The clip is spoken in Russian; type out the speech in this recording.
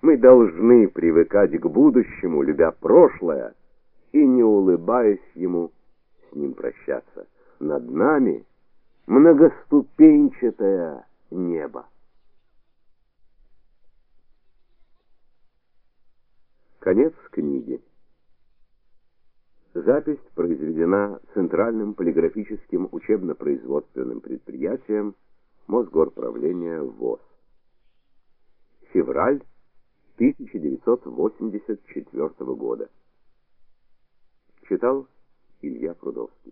Мы должны привыкать к будущему, любя прошлое, и не улыбаясь ему, с ним прощаться. Над нами многоступенчатое небо. Конец книги. Запись произведена Центральным полиграфическим учебно-производственным предприятием Мосгорправления ВОЗ. Февраль 1984 года. Читал Илья Прудовский.